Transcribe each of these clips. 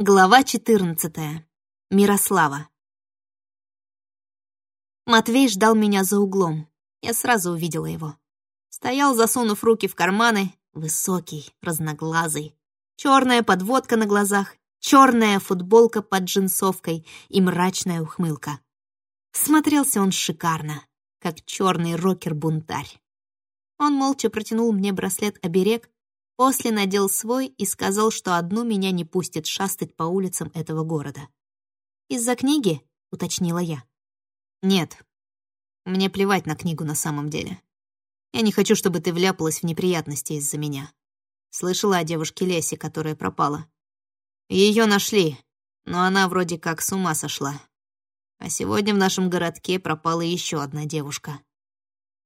Глава 14. Мирослава. Матвей ждал меня за углом. Я сразу увидела его. Стоял, засунув руки в карманы, высокий, разноглазый. Черная подводка на глазах, черная футболка под джинсовкой и мрачная ухмылка. Смотрелся он шикарно, как черный рокер-бунтарь. Он молча протянул мне браслет-оберег, После надел свой и сказал, что одну меня не пустит шастать по улицам этого города. «Из-за книги?» — уточнила я. «Нет. Мне плевать на книгу на самом деле. Я не хочу, чтобы ты вляпалась в неприятности из-за меня. Слышала о девушке Лесе, которая пропала. Ее нашли, но она вроде как с ума сошла. А сегодня в нашем городке пропала еще одна девушка.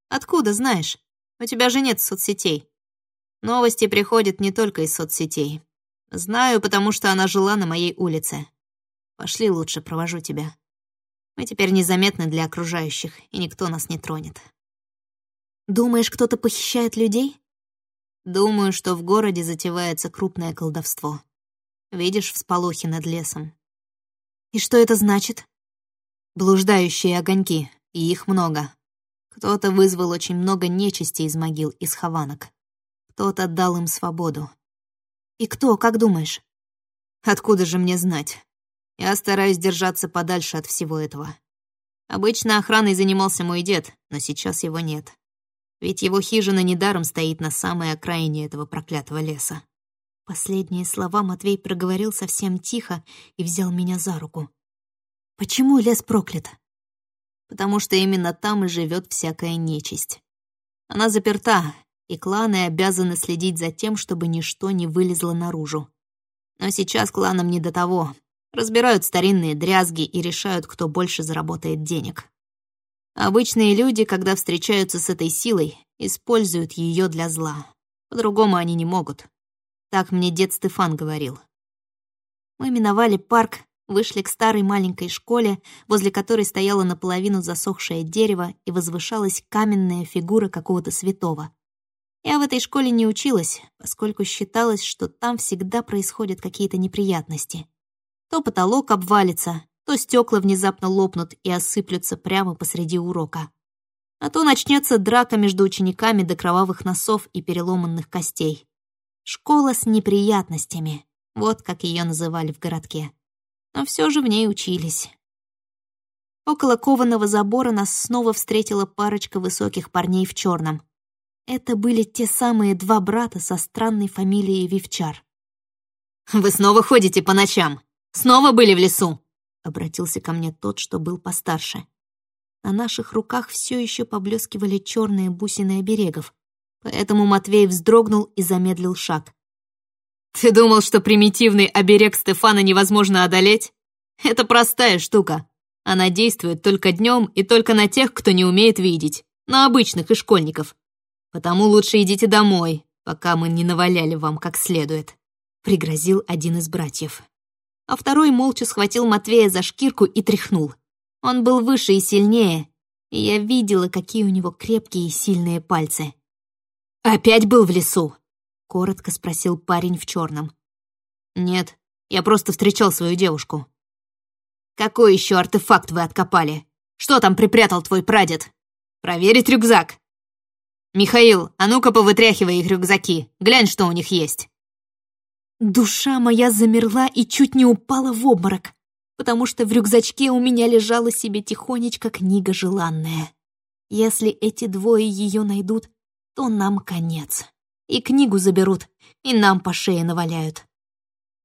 Откуда знаешь? У тебя же нет соцсетей. Новости приходят не только из соцсетей. Знаю, потому что она жила на моей улице. Пошли лучше, провожу тебя. Мы теперь незаметны для окружающих, и никто нас не тронет. Думаешь, кто-то похищает людей? Думаю, что в городе затевается крупное колдовство. Видишь всполохи над лесом. И что это значит? Блуждающие огоньки, и их много. Кто-то вызвал очень много нечисти из могил и схованок. Тот отдал им свободу. И кто, как думаешь? Откуда же мне знать? Я стараюсь держаться подальше от всего этого. Обычно охраной занимался мой дед, но сейчас его нет. Ведь его хижина недаром стоит на самой окраине этого проклятого леса. Последние слова Матвей проговорил совсем тихо и взял меня за руку. «Почему лес проклят?» «Потому что именно там и живет всякая нечисть. Она заперта, и кланы обязаны следить за тем, чтобы ничто не вылезло наружу. Но сейчас кланам не до того. Разбирают старинные дрязги и решают, кто больше заработает денег. Обычные люди, когда встречаются с этой силой, используют ее для зла. По-другому они не могут. Так мне дед Стефан говорил. Мы миновали парк, вышли к старой маленькой школе, возле которой стояло наполовину засохшее дерево и возвышалась каменная фигура какого-то святого. Я в этой школе не училась, поскольку считалось, что там всегда происходят какие-то неприятности. То потолок обвалится, то стекла внезапно лопнут и осыплются прямо посреди урока. А то начнется драка между учениками до кровавых носов и переломанных костей. Школа с неприятностями, вот как ее называли в городке. Но все же в ней учились. Около кованого забора нас снова встретила парочка высоких парней в черном. Это были те самые два брата со странной фамилией Вивчар. «Вы снова ходите по ночам? Снова были в лесу?» Обратился ко мне тот, что был постарше. На наших руках все еще поблескивали черные бусины оберегов, поэтому Матвей вздрогнул и замедлил шаг. «Ты думал, что примитивный оберег Стефана невозможно одолеть? Это простая штука. Она действует только днем и только на тех, кто не умеет видеть, на обычных и школьников. Потому лучше идите домой, пока мы не наваляли вам как следует», — пригрозил один из братьев. А второй молча схватил Матвея за шкирку и тряхнул. Он был выше и сильнее, и я видела, какие у него крепкие и сильные пальцы. «Опять был в лесу?» — коротко спросил парень в черном. «Нет, я просто встречал свою девушку». «Какой еще артефакт вы откопали? Что там припрятал твой прадед? Проверить рюкзак!» «Михаил, а ну-ка повытряхивай их рюкзаки, глянь, что у них есть». Душа моя замерла и чуть не упала в обморок, потому что в рюкзачке у меня лежала себе тихонечко книга желанная. Если эти двое ее найдут, то нам конец. И книгу заберут, и нам по шее наваляют.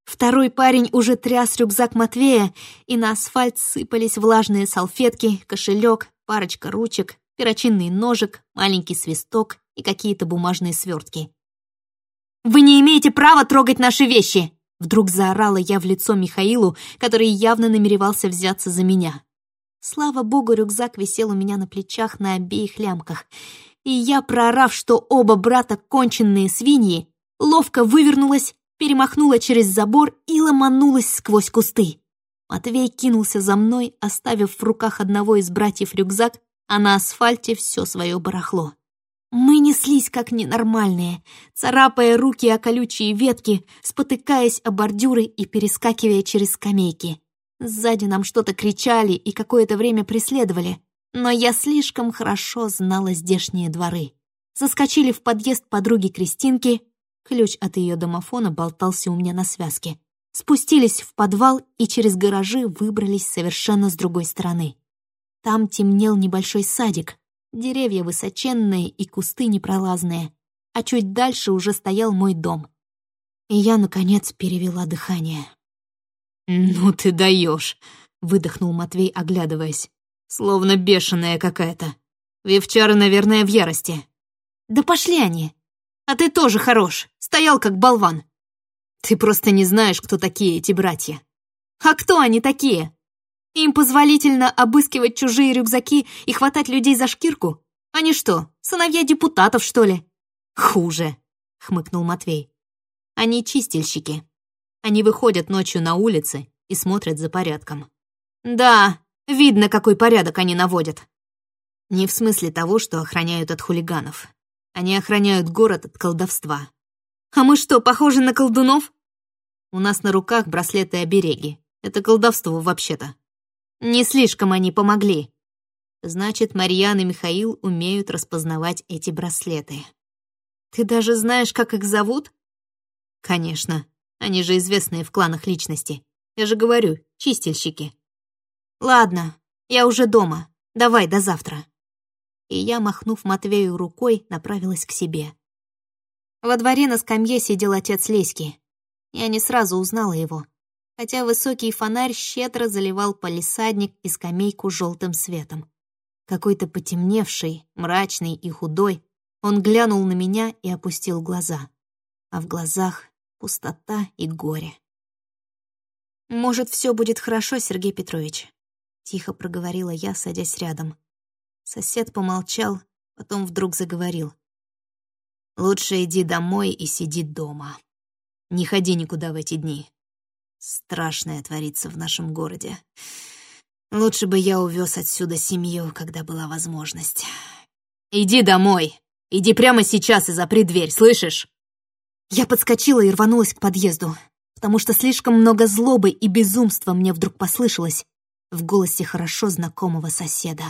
Второй парень уже тряс рюкзак Матвея, и на асфальт сыпались влажные салфетки, кошелек, парочка ручек, перочинный ножик, маленький свисток и какие-то бумажные свертки. «Вы не имеете права трогать наши вещи!» Вдруг заорала я в лицо Михаилу, который явно намеревался взяться за меня. Слава богу, рюкзак висел у меня на плечах на обеих лямках, и я, проорав, что оба брата конченные свиньи, ловко вывернулась, перемахнула через забор и ломанулась сквозь кусты. Матвей кинулся за мной, оставив в руках одного из братьев рюкзак, а на асфальте все свое барахло. Мы неслись как ненормальные, царапая руки о колючие ветки, спотыкаясь о бордюры и перескакивая через скамейки. Сзади нам что-то кричали и какое-то время преследовали, но я слишком хорошо знала здешние дворы. Заскочили в подъезд подруги Кристинки, ключ от ее домофона болтался у меня на связке. Спустились в подвал и через гаражи выбрались совершенно с другой стороны. Там темнел небольшой садик, Деревья высоченные и кусты непролазные, а чуть дальше уже стоял мой дом. И я, наконец, перевела дыхание. «Ну ты даешь, выдохнул Матвей, оглядываясь. «Словно бешеная какая-то. Вивчары, наверное, в ярости». «Да пошли они! А ты тоже хорош, стоял как болван. Ты просто не знаешь, кто такие эти братья. А кто они такие? Им позволительно обыскивать чужие рюкзаки и хватать людей за шкирку? Они что, сыновья депутатов, что ли? Хуже, хмыкнул Матвей. Они чистильщики. Они выходят ночью на улицы и смотрят за порядком. Да, видно, какой порядок они наводят. Не в смысле того, что охраняют от хулиганов. Они охраняют город от колдовства. А мы что, похожи на колдунов? У нас на руках браслеты-обереги. Это колдовство вообще-то. Не слишком они помогли. Значит, Марьян и Михаил умеют распознавать эти браслеты. Ты даже знаешь, как их зовут? Конечно. Они же известные в кланах личности. Я же говорю, чистильщики. Ладно, я уже дома. Давай, до завтра. И я, махнув Матвею рукой, направилась к себе. Во дворе на скамье сидел отец Леськи. Я не сразу узнала его хотя высокий фонарь щедро заливал палисадник и скамейку желтым светом. Какой-то потемневший, мрачный и худой, он глянул на меня и опустил глаза. А в глазах пустота и горе. «Может, все будет хорошо, Сергей Петрович?» — тихо проговорила я, садясь рядом. Сосед помолчал, потом вдруг заговорил. «Лучше иди домой и сиди дома. Не ходи никуда в эти дни. Страшное творится в нашем городе. Лучше бы я увез отсюда семью, когда была возможность. Иди домой. Иди прямо сейчас и запри дверь, слышишь? Я подскочила и рванулась к подъезду, потому что слишком много злобы и безумства мне вдруг послышалось в голосе хорошо знакомого соседа.